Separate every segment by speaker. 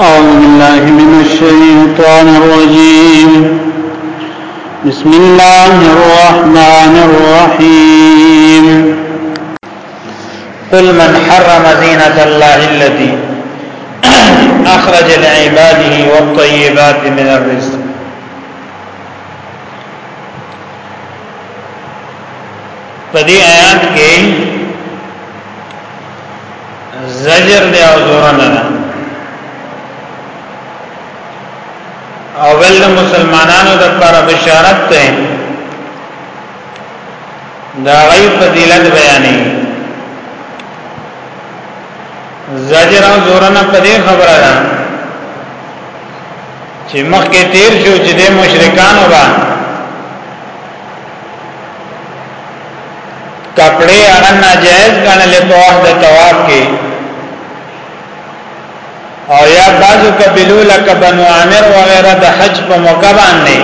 Speaker 1: أعوذ بالله من الشيطان الرجيم بسم الله الرحمن الرحيم
Speaker 2: قل من حرم زينة الله التي أخرج لعباده والطيبات من الرزق پدې آیات کې زجر دی او زورنه ده او بل مسلمانانو د پر بشارت ته دا غي فضیلت بیانې زجر او زورنه په دې خبره ده چې مخکې تیر شو چې د مشرکانو باندې کپڑے هغه ناجائز ګڼل په وخت د طواف کې او یا بعضو قبیلو لکه بنو عامر وغیرہ د حج په موقع باندې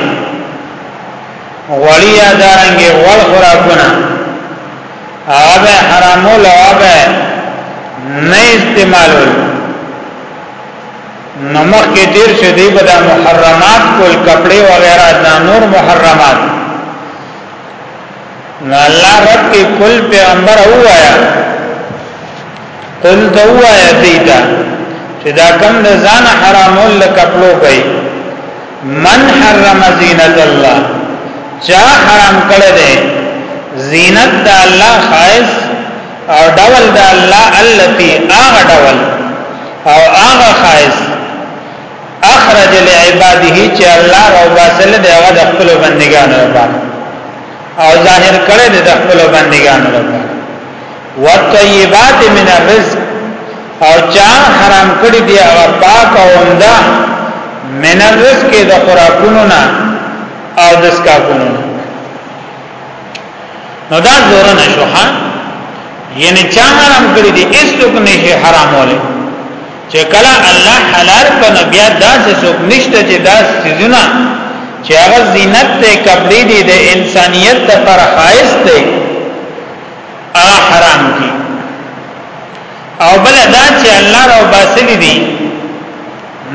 Speaker 2: غوړی ادارنګي غوړ خوراکونه هغه حرامو لوابه نه استعمالول نو مخکې تیر شو دی به دا محرمات کول کپڑے وغیرہ دا نور محرمات نو الله رب کې کل پیغمبر هوایا قل تو وایا دیتا چې دا کم د ځان حرامول لکپلو کوي من حرم زینت الله چا حرام کړی دی زینت د الله خاص او ډول د الله التي اغه ډول او اغه خاص اخرج لعباده چې الله او باسل د هغه د خپل بندګانو لپاره او ظاهر کړي د خپل بندګانو لپاره وطيبات من الرزق او چا حرام کړی دی هغه پاک او عمده من الرزق د خوراکونو نه او د سکاکونو نه نو دا زور نه شو ها یعنی چا حرام کړی دی اس څوک نه شي حرام وله چې کله الله حلال کنه بیا دا څه څوک نشته چې دا سيزونه چې هغه زینت ته کپڑے دي د انسانيت لپاره خاص دي هغه حرام دي او بل دا چې الله رو باسل دي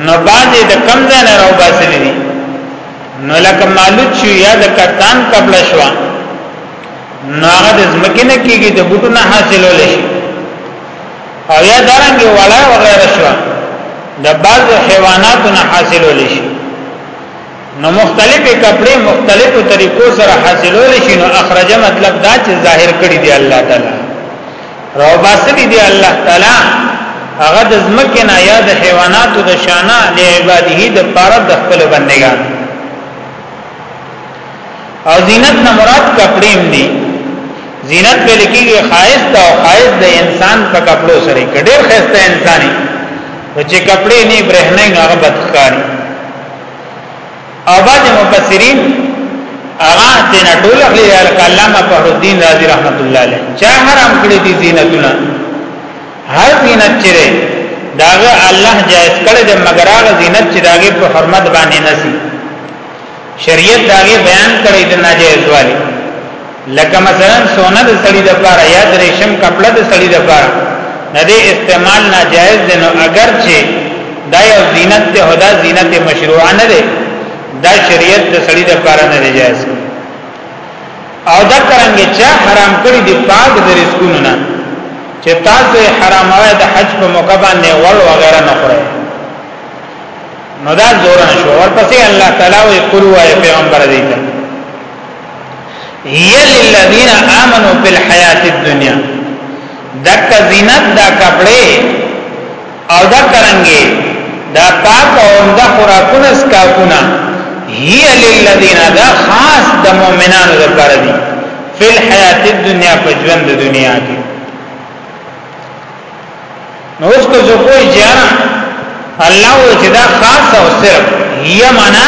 Speaker 2: نو بازی د کم ځای نه راو باسلی دی نو لکه مالوت شو یا د کتان کبل شو نو هغه د زمکه نه کیږي د بوټو نه حاصلول شي او یا دارنګ وړه وغیرہ شو د بعض حیواناتو نه حاصلول شي نو مختلفې کپڑے مختلفو طریقو سره حاصلول شي نو اخرج مطلب دا چې ظاهر کړی دی الله تعالی رو باسلی دی الله تعالی هغه د زمکه نه یا د حیواناتو د شانه له عباده د پاره د خپل بندگان او زینت نه مراد کپڑے هم دي زینت په لکیږي خایست او خایست د انسان په کپڑو سره کډیر خسته انساني چې کپڑے نه برهنه هغه بدخاري او بعض مفسرین هغه دین ټول اخلي علامه فخر الدین رازی رحمت الله علیه چا حرام کړی دي زینتونه هر زینت چره داغه الله جائز کړی د مگر هغه زینت چې داغه په حرمت باندې نسی شریعت داغه بیان کړی د ناجائز والی لکه مثلا سونه د سړی د پاره یا د ریشم کپړه د سړی د پاره نه دې استعمال ناجایز دی نو اگر چې دا یو زینت ته هدا زینت مشروع نه دی دا شریعت د سړی د پاره نه دی جایز او دا کرانګه چې حرام کړی دی پاک د رزقونو نه چې تاسو حرام وای د حج په موقع باندې ول وغیرہ نه خورئ نو دا زور نه شو ورپسې الله تعالی وی قلوا پیغمبر دې ته هي للذین آمنوا فی الحیات الدنیا دک زینت دا کپڑے او دا کرنگی دا پاک او دا خوراکونه سکاکونه هي للذین دا خاص د مؤمنانو لپاره دي فی الحیات الدنیا په ژوند دنیا کې نو اوس کو جو کوئی جانا الله و چې دا خاص او صرف هي معنا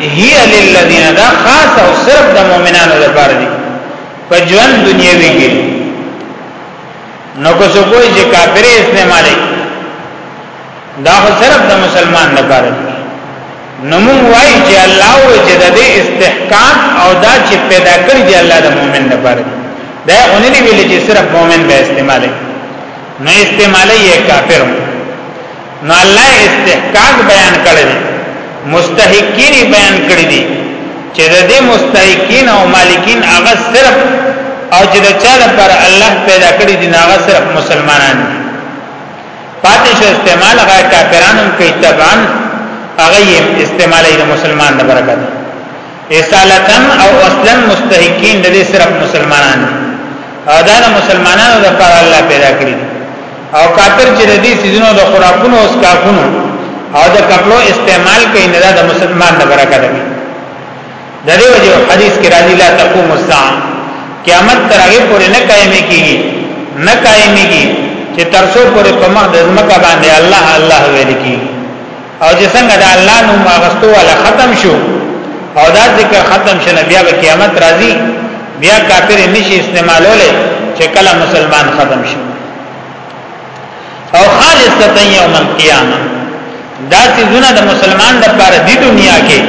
Speaker 2: هي للذین دا خاص او صرف د مؤمنانو لپاره دي په ژوند دنیا ویږي نو کو جو کوئی چې کافر استعمالي دا خو صرف د مسلمان لپاره دی نو موږ وایو چې الله او چې د دې استحقاق او دا چې پیدا کړی دی الله د مؤمن لپاره دی دا اونې دی ویل چې صرف مؤمن به استعمالي نو استعمالي یې کافر نو الله استحقاق بیان کړی دی مستحقین بیان کړی دی چې د دې مستحقین او مالکین هغه صرف او چې د چا لپاره الله پیدا کړی دی هغه صرف مسلمانان دي پاتې شو استعمال هغه کافرانو کوي طبعا هغه استعمالي د مسلمان د برکت اصالتن او اصلا مستحقین د دې صرف مسلمانان او دا د مسلمانانو لپاره الله پیدا کړی او کافر چې د دې سيزونو د خوراکونو او سکاکونو او د کپلو استعمال کوي نه د مسلمان د برکت دی د دې وجه حدیث کې راځي لا تقوم الساعه قیامت تر هغه پورې نه قائمې کیږي نه قائمې کیږي چې تر څو پورې په مخ د ځمکه باندې الله الله ویل کیږي او چې څنګه د الله نوم واغستو ولا ختم شو او دا ذکر ختم شنه بیا به قیامت راځي بیا کافر نشي استعمالوله چې کله مسلمان ختم شي او خالصتا یوم القیامه دا سيزونه د مسلمان د پر دې دنیا کې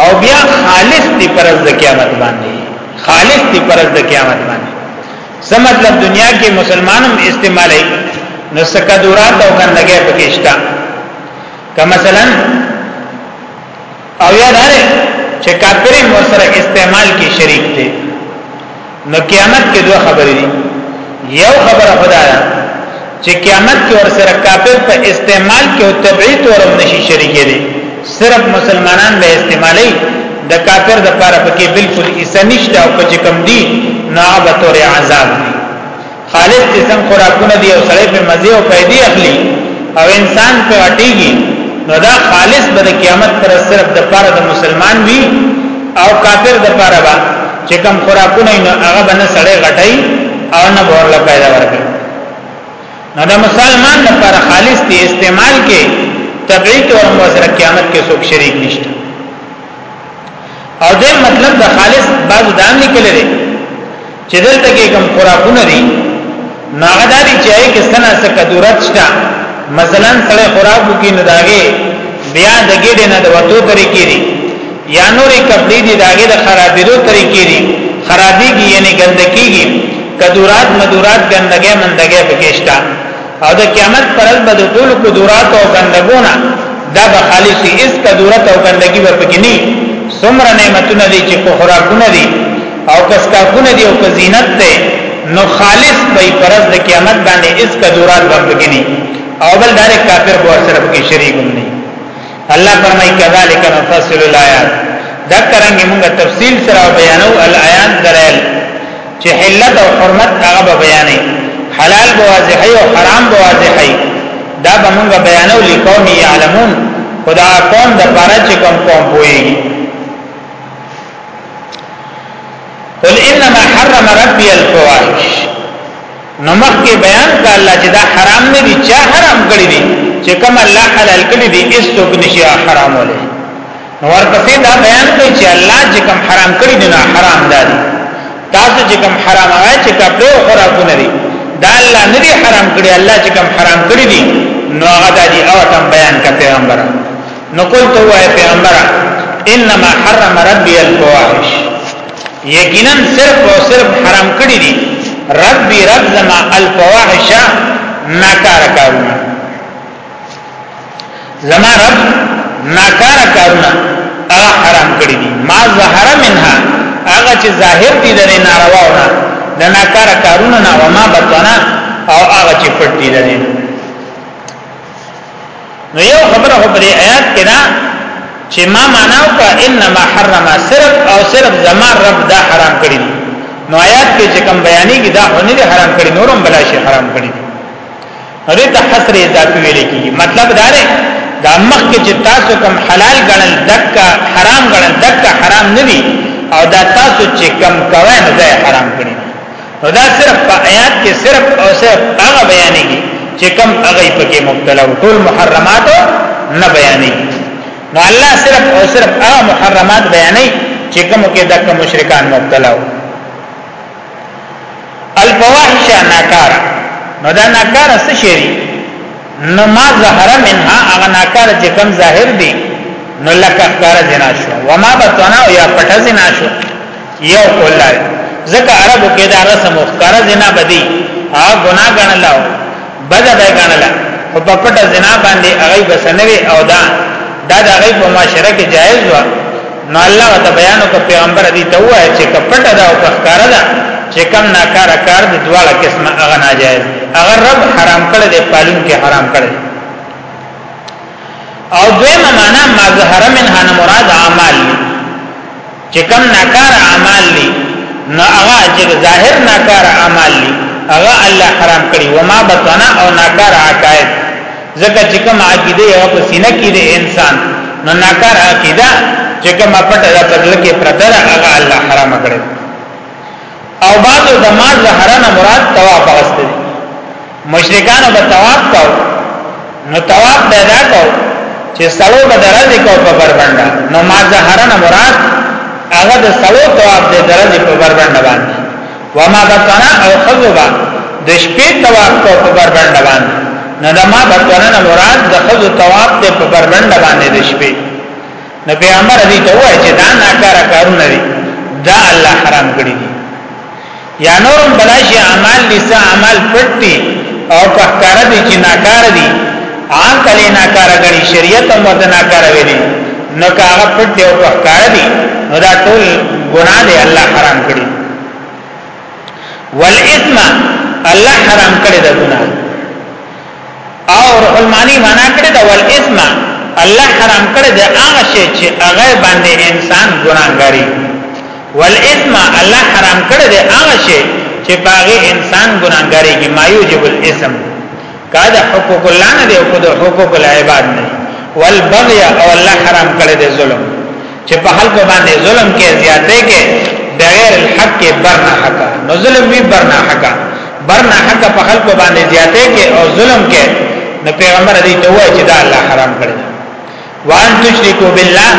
Speaker 2: او بیا خالص دی پر د قیامت باندې خالص دی پر د قیامت باندې څه مطلب دنیا کې مسلمانم استعمالي نو سکدورات او ګندګي پکې شته که مثلا او یا دا چې کافر مور سره استعمال کې شریک دی نو قیامت کې دوه خبرې دي یو خبره خدا ده چې قیامت کې ور سره کافر په استعمال کې او طبيعي تور نشي شریک دي صرف مسلمانان به استعمالي د کافر د پاره پکې بالکل ایسه نشته او پچې کم دي نه به تور عذاب دي خالص جسم خوراکونه دی او سړی په مزه او پیدي اخلي او انسان په اټيږي نو دا خالص به قیامت پر صرف د پاره د مسلمان وي او کافر د پاره به چې کوم خوراکونه نو هغه به نه سړی غټي او نه بورله پیدا ورکړي نو د مسلمان لپاره خالص دی استعمال کې طبيعي طور موثر قیامت کې څوک شریک نشته او دې مطلب د خالص بعض دام لیکل دي چې دلته کې کوم خوراکونه دي ناغه دا دي چې کې سنا څه کدورت شته مثلا سره خوراک کې نه داګه بیا د ګډه نه د وتو طریقې دي یا نورې کپړې دي داګه د خرابېدو طریقې دي خرابېږي یعنی ګندکیږي کدورات مدورات ګندګې مندګې پکېشتا او د قیامت پر ورځ به د ټول قدرات او بندګونه دا به خالص اس قدرت او بندګي به پکې نه سمر نعمتونه دي چې خوراکونه دي او کس کارونه دي او زینت ده نو خالص به پر ورځ د قیامت باندې اس قدرات به پکې نه او بل دار کافر به سره پکې شریک نه الله فرمای کذالک نفصل الایات دا کرنګ موږ تفصیل سره بیانو الایات دلائل چې حلت او حرمت هغه بیانې حلال به واضح او حرام به واضح دا به موږ بیانو لقوم یعلمون خدا قوم د پاره چې کوم قوم پوي قل انما حرم ربي الفواحش نو مخکې بیان کړه الله چې دا حرام نه دي چا حرام کړی دي چې کوم الله حلال کړی دي هیڅ څوک نشي حرام ولې نو ورپسې دا بیان کوي چې الله چې کوم حرام کړی دي نه حرام دي تاسو چې کوم حرام وای چې کپلو خرابونه دي دا الله نه دي حرام کړی الله چې کوم حرام کړی دي نو هغه دي او تم بیان کړه پیغمبر نو قلت هو اے پیغمبر انما حرم ربی الفواحش یقینا صرف او صرف حرام کړی دي ربی رب زما الفواحش ناکار کارونه زما رب ناکار کارونه هغه حرام کړی دي ما ظهر منها هغه چې ظاهر دي د نارواونه د ناکار کارونه نه وما بطنا او هغه چې پټ دي نو یو خبره خو په آیات کې دا چې ما معنا وکړه انما حرم صرف او صرف زما رب دا حرام کړی نو آیات کې چې کوم بیانې کې دا هونه دي حرام کړی نورم بلا شي حرام کړی هغه ته حصر اضافي ویل کیږي مطلب دا دی دا مخ کې چې تاسو کوم حلال ګڼل دکا حرام ګڼل دکا حرام نه دي او دا تاسو چې کوم کوی نو دا حرام کړی نو دا صرف په آیات کې صرف او صرف هغه بیانېږي چې کم هغه پکې مبتلا او ټول محرمات نه بیانېږي نو الله صرف او صرف هغه محرمات بیانې چې کوم کې د مشرکان مبتلا وو الفواحش ناکار نو دا ناکار څه شي نو ما ظهر منها هغه ناکار چې کوم ظاهر دي نو لکه کار زنا شو وما بتنا یا پټه زنا شو یو کول لای ځکه عربو کې دا رسم او ښکار زنا بدی او ګناه ګڼل او بد به ګڼل او په پټه زنا باندې هغه بسنوي او دا دا د هغه په معاشره کې جایز و نو الله وت بیان او پیغمبر دې ته وایي چې کپټه دا او ښکار ده چې کم ناکار کار د دواړه قسمه هغه ناجایز اگر رب حرام کړي د پالون کې حرام کړي او دویمه معنا ما ظهر منها مراد اعمال چې کم ناکار اعمال دي نو هغه چې ظاهر ناکار اعمال دي هغه الله حرام کړی و ما بطنا او ناکار عقاید ځکه چې کوم عقیده یو په سینه کې د انسان نو ناکار عقیده چې کوم پټه د پدل کې پرتر هغه الله حرام کړی او بعضو د ما زهره نه مراد طواف غست دي مشرکانو به طواف کو نو طواف به ادا کو چې سړو به درځي کو په بربنده نو ما زهره نه مراد هغه د سړو طواف د درځي په بربنده باندې وما بطنا او خذبا د شپې طواف کو په بربنده باندې نو د ما بطنا نه مراد د خذ طواف ته په بربنده باندې د شپې نو پیغمبر دې ته وایي چې دا ناکاره کارونه دي دا الله حرام کړی دي یا نورم بلاشي اعمال دي سه اعمال پټ دي او کار دي چې ناکار دي عام کله ناکار غني شریعت هم ورته ناکار ویلي نو کاغه پټ دي او کار دي نو دا ټول ګناه دي الله حرام کړی والاثم الله حرام کړی دا ګناه او روح المانی معنا کړی دا ول اسم الله حرام کړی دا هغه شی چې هغه باندې انسان ګناګاری ول اسم الله حرام کړی دا هغه شی چې باغی انسان ګناګاری کی مایو جب الاسم کا دا حقوق الله نه دی او دا حقوق العباد نه ول بغي او الله حرام کړی دا ظلم چې په خلق باندې ظلم کې زیاتې کې بغیر الحق برنا حق نو ظلم وی برنا حق برنا حق په خلق باندې زیاتې کې او ظلم کې نو پیغمبر دې ته وایي چې دا الله حرام کړی دا وان تشرکو بالله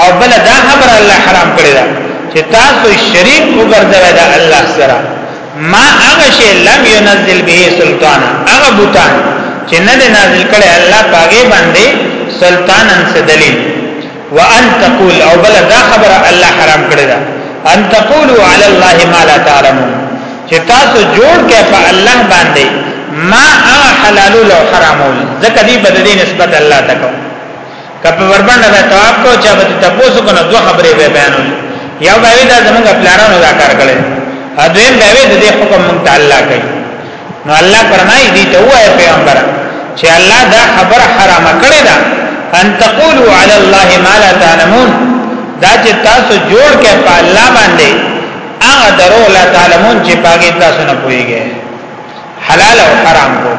Speaker 2: او بل دا امر الله حرام کړی دا چې تاسو شریک وګرځوي دا الله سره ما هغه شی لم ينزل به سلطان هغه بوتان چې نه نازل کړي الله پاګې باندې سلطانن څه دلیل وان تقول او بل دا خبره الله حرام کړی دا ان تقولوا علی الله ما لا تعلمون چې تاسو جوړ کې په الله باندې ما حلال او حرام ځکه دې بدلې نسبت الله ته کو کپه وربند به تواب کو چې به تاسو کو نه دوه خبرې به بیانول یا به دا زمونږ پلانونو دا کار کړي اځین به دې حکم مونږ تعالی کوي نو الله فرمایي دي ته وای پیغمبر چې الله دا خبره حرام کړې ده ان تقولوا علی الله ما لا تعلمون دا چې تاسو جوړ کې په الله باندې هغه درو لا تعلمون چې پاګې تاسو نه پويږئ حلال او حرام کو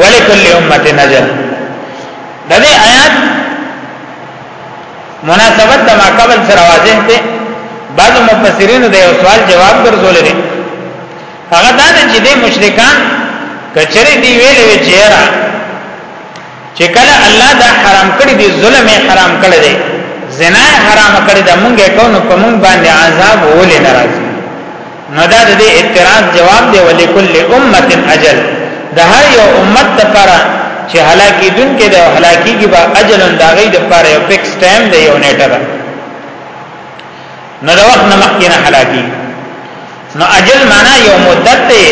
Speaker 2: ولکل امه نجل د دې آیات مناسبت د ما قبل سره واضح دی بعض مفسرین د یو سوال جواب ګرځول دي هغه دا چې د مشرکان کچری دی ویل وی چیرې چې کله الله دا حرام کړی دی ظلم حرام کړی دی زنا حرام کړی دا مونږه کو نو په مونږ باندې عذاب ولې ناراضي نو دا د اعتراض جواب دی ولې کل امه اجل د هر یو امت لپاره چې هلاکی دن کې د هلاکی کې با اجل انداغي د لپاره یو فکس ټایم دی یو نیټه ده نو د وخت نه مخکې نه هلاکی نو اجل معنا یو مدت دی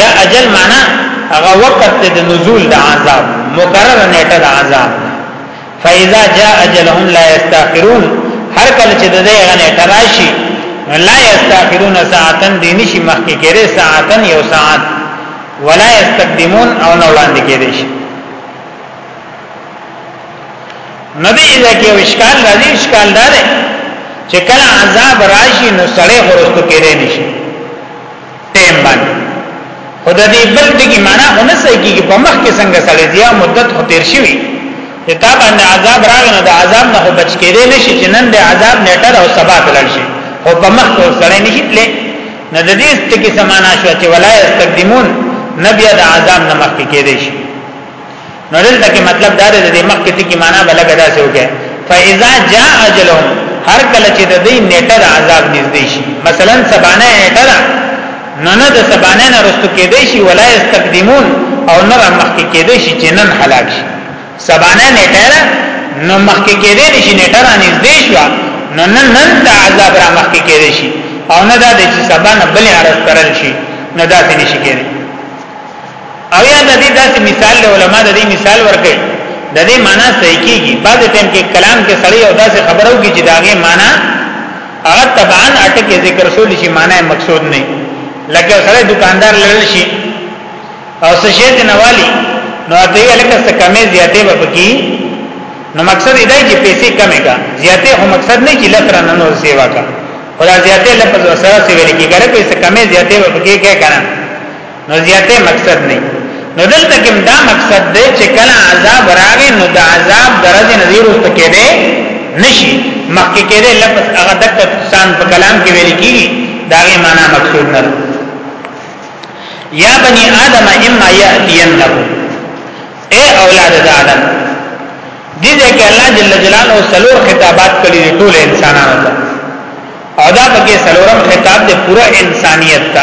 Speaker 2: یا اجل معنا هغه وخت د نزول د عذاب مقرره نیټه د عذاب فاذا جاء اجلهم لا يستاخرون هر کله چې د دې غنه تراشي لا يستاخرون ساعتا دي نشي مخکې کېره ساعتا یو ساعت ولا يستقدمون او نه وړاندې کېدې شي نبی اذا کې اشکال راځي اشکال دار چې کله عذاب راشي نو سړی خورستو کېره نشي ټیم باندې خود دې بل ټکی معنا اونه سې کیږي په مخ کې څنګه سړی دی مدت خو تیر شوی چې تا باندې عذاب راغی نو د عذاب نه بچ کېدې نشي چې نن د عذاب نیټه او سبا تلل شي او په مخ کې سړی نشي تللی نه د دې ټکی سمانا شو چې ولا استقدمون نبي د عذاب نه مخ کې کېدې شي نو دلته کې مطلب دا دی د مخکې ټکی معنا بلګه دا څه وکړي فاذا جاء اجلهم هر کله چې د دې نیټه د عذاب نږدې شي مثلا سبانه نیټه ده نو نه د سبانه نه رستو کېدې شي ولا استقدمون او نه مخکې کېدې شي چې نن هلاک شي سبانه نیټه ده نو مخکې کېدې شي نیټه را نږدې شو نو نن نن د عذاب را مخکې کېدې شي او نه دا د چې سبانه بلې عرض ترل شي نو دا څه نشي کېدې او یا د دې داسې مثال له علما د دې مثال ورکړي د دې معنا صحیح کیږي بعد ټیم کې کلام کې سړی او داسې خبرو کې چې داغه معنا هغه طبعا اټکه ذکر شول شي معنا مقصود نه لکه سره دکاندار لړل شي او سشید نوالی نو اته یې لکه څه کمې زیاتې به پکې نو مقصد دا چې پیسې کمې کا زیاتې هو مقصد نه چې لتر نه نور سیوا کا خدا زیاتې لپس وسره سی ویل کېږي پیسې کمې زیاتې به پکې کې کنه نو زیاته مقصد نه نو دلته کوم دا مقصد دی چې کله عذاب راغی نو د عذاب درجه نظیر اوس تکې دی نشي مخکې کې دی لفظ هغه د تفسان په کلام کې ویل کیږي دا غي معنا مقصود نه یا بنی آدم اما یاتینکم اے اولاد د آدم دې ځکه الله جل جلاله سلور خطابات کړی ټول انسانانو ته او دا پکې سلورم خطاب د پوره انسانیت ته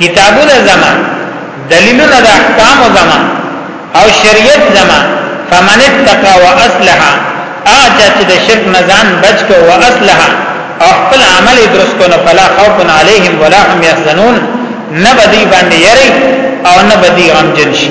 Speaker 2: کتابونه زما دلیلونه د احکام زما او شریعت زما فمن اتقى واصلح اجا چې د شرک نه ځان بچ کو او اصلح او خپل عمل درست کو نه فلا خوف عليهم ولا هم يحزنون نه بدی باندې یری او نه بدی غمجن شي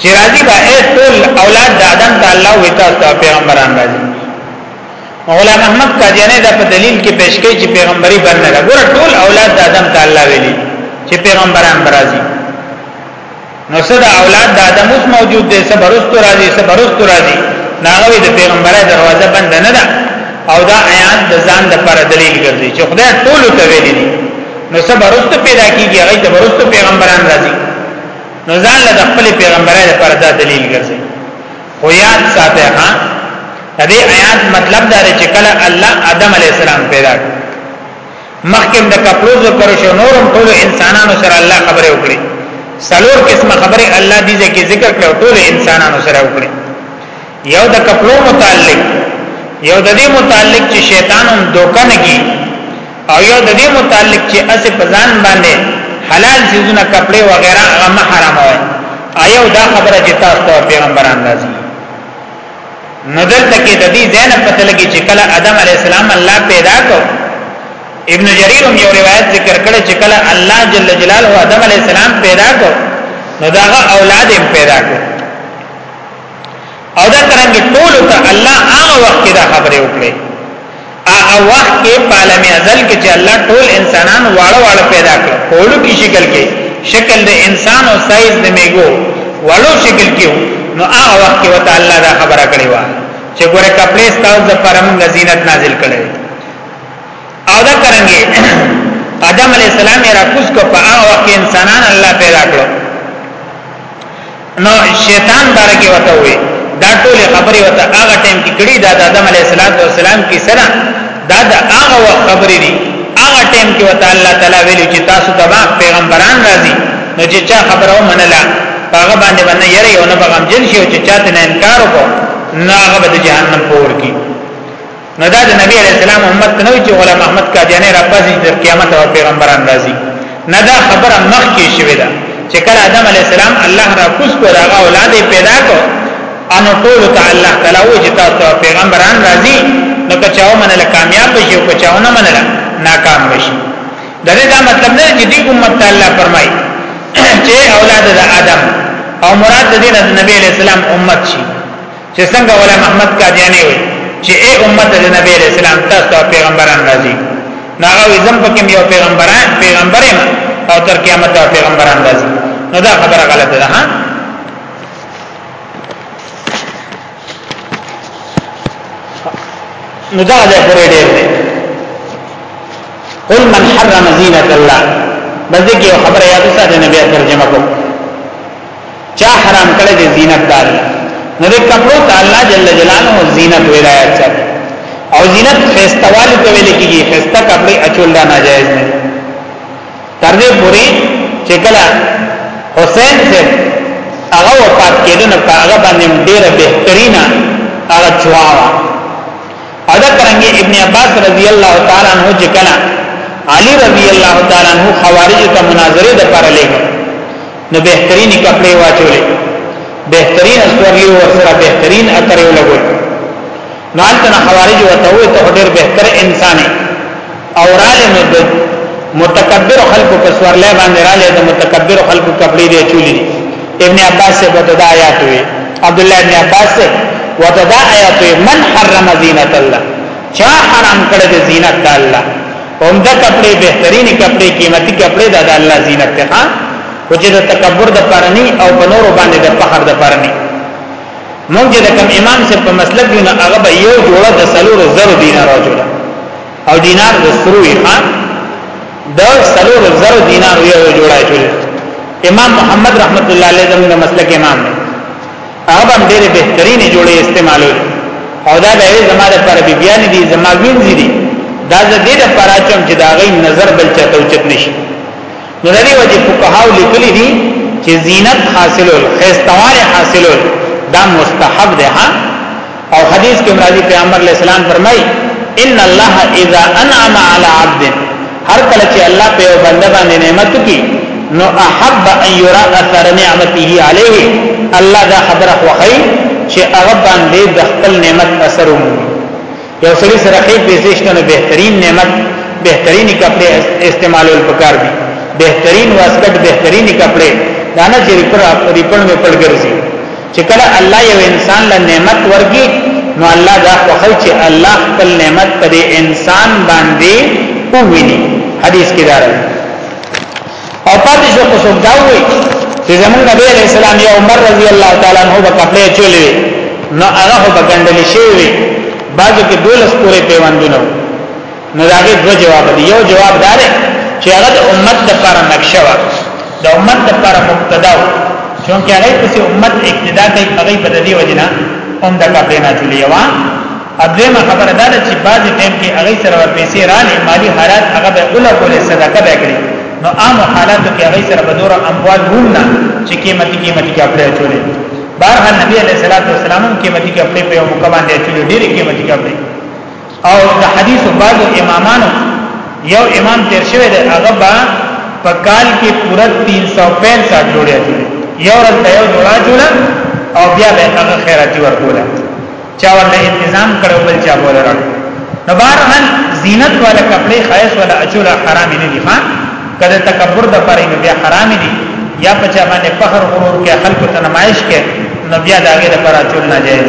Speaker 2: چې راځي با اې ټول اولاد د آدم ته الله وي تاسو ته پیغمبران راځي غلام احمد قادیانی دا په دلیل کې پیش کوي چې پیغمبري باندې راغور ټول اولاد د آدم ته الله ویلي چې پیغمبران راځي نو صدا اولاد د آدم اوس موجود دي سبرستو راځي سبرستو راځي ناغوي د پیغمبري دروازه بند نه ده او دا آیات د ځان د پر دلیل ګرځي چې خدای ټول ته ویلي نو سبرستو پیدا کیږي هغه ته برستو پیغمبران راځي نو ځان له خپل پیغمبري لپاره دا دلیل ګرځي خو یاد ساته ها دې آیات مطلب دا دی چې کله الله آدم علی السلام پیدا کړ مخکې د کپلو ذکر شو نورم ټول انسانانو سره الله خبره وکړي سلور قسمه خبره الله دې ځکه ذکر کړو ټول انسانانو سره وکړي یو د کپلو متعلق یو د دې متعلق چې شیطان هم دوکه نه کی او یو د دې متعلق چې اسه په ځان باندې حلال سيزونه کپڑے وغیرہ هغه ما حرام وای ایو دا خبره چې تاسو ته پیغمبران راځي نو دلته کې د دې زین په تل کې چې کله ادم علی السلام الله پیدا کو ابن جریر هم یو روایت ذکر کړي چې کله الله جل جلاله ادم علی السلام پیدا کو نو داغه اولاد هم پیدا کو او دا ترنګ ټول ته الله هغه وخت کې دا خبره وکړي هغه وخت کې عالم ازل کې چې الله ټول انسانان واړه واړه پیدا کړ کوړو کې شکل کې شکل د انسان او سایز د میګو واړو شکل کې نو هغه وخت کې وته الله دا خبره کړې و چې ګوره کپڑے ستاسو د پرم غزینت نازل کړي او دا کرانګي آدم علی السلام را کوس کو په هغه وخت انسانان الله پیدا کړو نو شیطان بارکه وته وي دا ټول خبرې وته هغه ټیم کې کړي دا د آدم علی السلام کې سره دا د هغه وخت خبرې دي هغه ټیم کې وته الله تعالی ویلو چې تاسو د پیغمبران راځي نو چې چا خبره ومنله هغه باندې باندې یری او نه بغم جن شي او چې چاته نه انکار وکړو نه هغه به جهنم پور کی نو دا د نبی علی السلام امت نه وی چې غلام احمد قادیانی را پاسې تر قیامت او پیغمبران راځي نه دا خبره مخ کې شوې ده چې کله آدم علی السلام الله را کوس کو راغه اولاد پیدا کو ان ټول ته الله تعالی او جتا ته پیغمبران راځي نو کچاو منله کامیاب شي او کچاو نه منله ناکام شي دا نه دا مطلب نه چې دې امت ته الله فرمایي چې اولاد د آدم او مراد دې د نبی علی السلام امت شي چې څنګه غلام احمد قادیانی وي چې اے امت د نبی علیہ السلام تاسو ته پیغمبران راځي ناغه وزم پکې یو پیغمبران پیغمبرم او تر قیامت ته پیغمبران راځي نو دا خبره غلطه ده ها نو دا د پرې ډېر دی قل من حرم زینت الله بځکه خبره یاد ساته نبی ترجمه کوم چا حرام کړی دی زینت د الله نو د کپړو ته الله جل جلاله زینت ولایت ساتي او زینت خستوالي ته ویل کیږي خسته کپړې اچول دا ناجایز نه تر دې پوري چې کله حسین سے هغه وفات کېدو نه هغه باندې ډیره بهترینه هغه چواوا ادا کرانګي ابن عباس رضی الله تعالی عنہ چې کله علی رضی الله تعالی عنہ خوارج ته مناظره د پر لګو نو بهترینی کپڑے واچولې بهترین استورلی ور سره بهترین اتر یو لګول نو التنا خوارج وته وي ته ډېر بهتر انسان او رااله نو د متکبر خلکو په سورلې باندې رااله د متکبر خلکو کپڑے دی چولې ابن عباس سے بتدا آیات وي عبد الله ابن عباس سے وتدا آیات وي من حرم زینت الله چا حرام کړی د زینت الله عمده کپڑے بهترین کپڑے قیمتي کپڑے د الله زینت ته ښه او چې د تکبر د پرني او بنور باندې د فخر د پرني مونږ د کوم امام سے په مسلک دی نه هغه به یو جوړه د سلور زر دینار او جوړه او دینار د سروي ښا د سلور زر دینار یو جوړه جوړه امام محمد رحمت الله علیه زموږ مسلک امام دی هغه هم ډېر بهترین جوړې استعمالوي او دا د زماده پر بی بیان دي زما وینځي دي دا د دې لپاره چم چې دا غي نظر بل چاته اوچت نشي نو لري وجه فقهاو لیکلي دي چې زینت حاصلول خيستوال حاصلول دا مستحب ده ها او حدیث کې مرادي پیغمبر علی السلام فرمایي ان الله اذا انعم على عبد هر کله چې الله په یو بنده باندې نعمت کی نو احب ان يرى اثر نعمته عليه الله دا خبره خوخی چې هغه باندې د خپل نعمت اثر ومومي یو سړي سره خې پیسې شته نو بهترین نعمت بهترین کپڑے استعمالول پکار دي بهترین واسکټ بهترین کپڑے دانه چې ریپر ریپر می پړ ګرځي چې کله الله یو انسان له نعمت ورګي نو الله دا خوخی چې الله خپل نعمت پر انسان باندې وویني حدیث کې دا راځي او پاتې شو کو څوک دا وایي چې زمونږ نبی علیہ السلام یو عمر رضی الله تعالی عنہ په کپڑے چولې نو هغه په ګندل شي وي بعضو کې دولس پورې پیوندونه نو داغه دو جواب دی یو جواب دار چې هغه د امت لپاره نقشه و د امت لپاره مقتدا و چې هغه پسې امت اقتدا کوي هغه په دې وجنه هم د کپړې نه چلی و ادمه خبره ده چې بعضی ټیم کې هغه سره پیسې رالې مالی حالات هغه به اوله کولې صدقه به کړی نو عام حالاتو کې هغه سره بدور اموال هم نه چې قیمتي قیمتي کپړې چولې بهرحال نبی علیہ الصلوۃ والسلام قیمتي کپڑے په یو مکه باندې چې ډېری قیمتي کپڑے او د حدیث بعض امامانو یو امام تیر شوی دی هغه با په کال کې پوره 365 جوړه دي یو ورځ به یو جوړه جوړه او بیا به هغه خیراتي ورکوله چا ورته انتظام کړو بل چا بوله راړ نو بهرحال زینت والا کپڑے خیس والا اچولا حرام نه دي ها کله تکبر د پاره نه بیا حرام دي یا په چا باندې فخر غرور کې خلکو ته نمایش کې نو بیا داګه د پاره چول نه جایز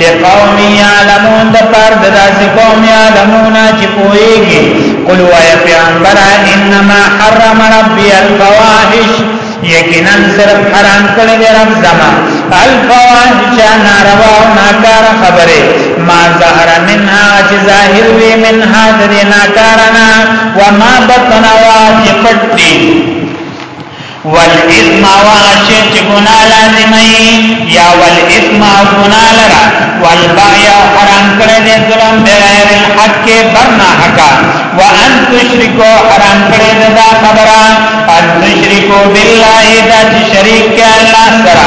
Speaker 2: لقوم یعلمون د پار د داسې قوم یعلمون چې پوهیږي قل وای پیغمبر انما حرم ربي الفواحش یقینا صرف حرام کړی دی رب زما الفواحش ناروا او ناکار خبره ما ظهر منها چې ظاهر وی منها د ناکارنا وما بطن واجب پټ والاسم او هغه شی چې ګناه لازمي یا والاسم او ګناه لرا والبغي او حرام کړی دی ظلم بغیر الحق برنا حقا وان تشرکو حرام کړی دی دا خبره ان تشرکو بالله دا چې شریک کې الله سره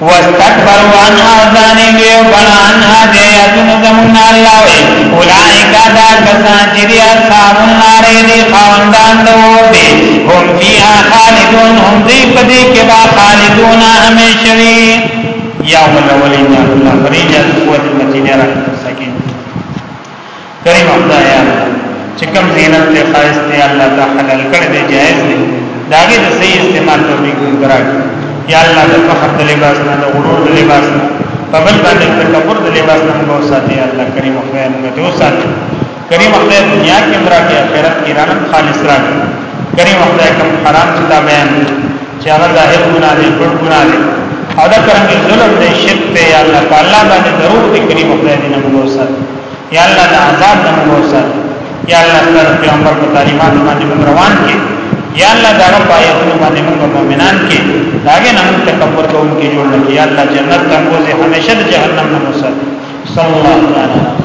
Speaker 2: واستكبروا عنها ځانې ویو بنا عنها دې یادونو زمون الله وی اولائک دا کسان چې دی اصحاب النار دی خواندان د اور دی هم فیها خالدون هم دی په دې کې با خالدون همیشه وی یوم الاولین الله فرین قوت المتین رحمت کریم خدای الله چې کوم زینت ته خاص دی الله ته حلال کړی دی جائز دی دا غي د صحیح استعمال ته وی کوم دراج یا الله د فخر د لباس نه د غرور د لباس نه په بل باندې تکبر د لباس نه مو ساتي الله کریم خدای موږ ته وساتي کریم خدای دنیا کې امرا کې آخرت کې رانم خالص راکړي کریم خدای کوم حرام چې دا بیان چې هغه ظاهر ګناه دی پټ ګناه دی او دا کرم ظلم دی شرک دی یا الله تعالی باندې ضرور دی کریم خدای دې نه مو ساتي یا الله د عذاب نه موږ سر یا الله ستر پیغمبر په تعلیمات باندې موږ روان کې یا الله دا رب آیتونه باندې موږ مؤمنان کې داګه نه موږ تکبر کوونکې جوړ لکه یا الله جنت ته موږ همیشه د جهنم نه موږ سر صلی الله علیه وسلم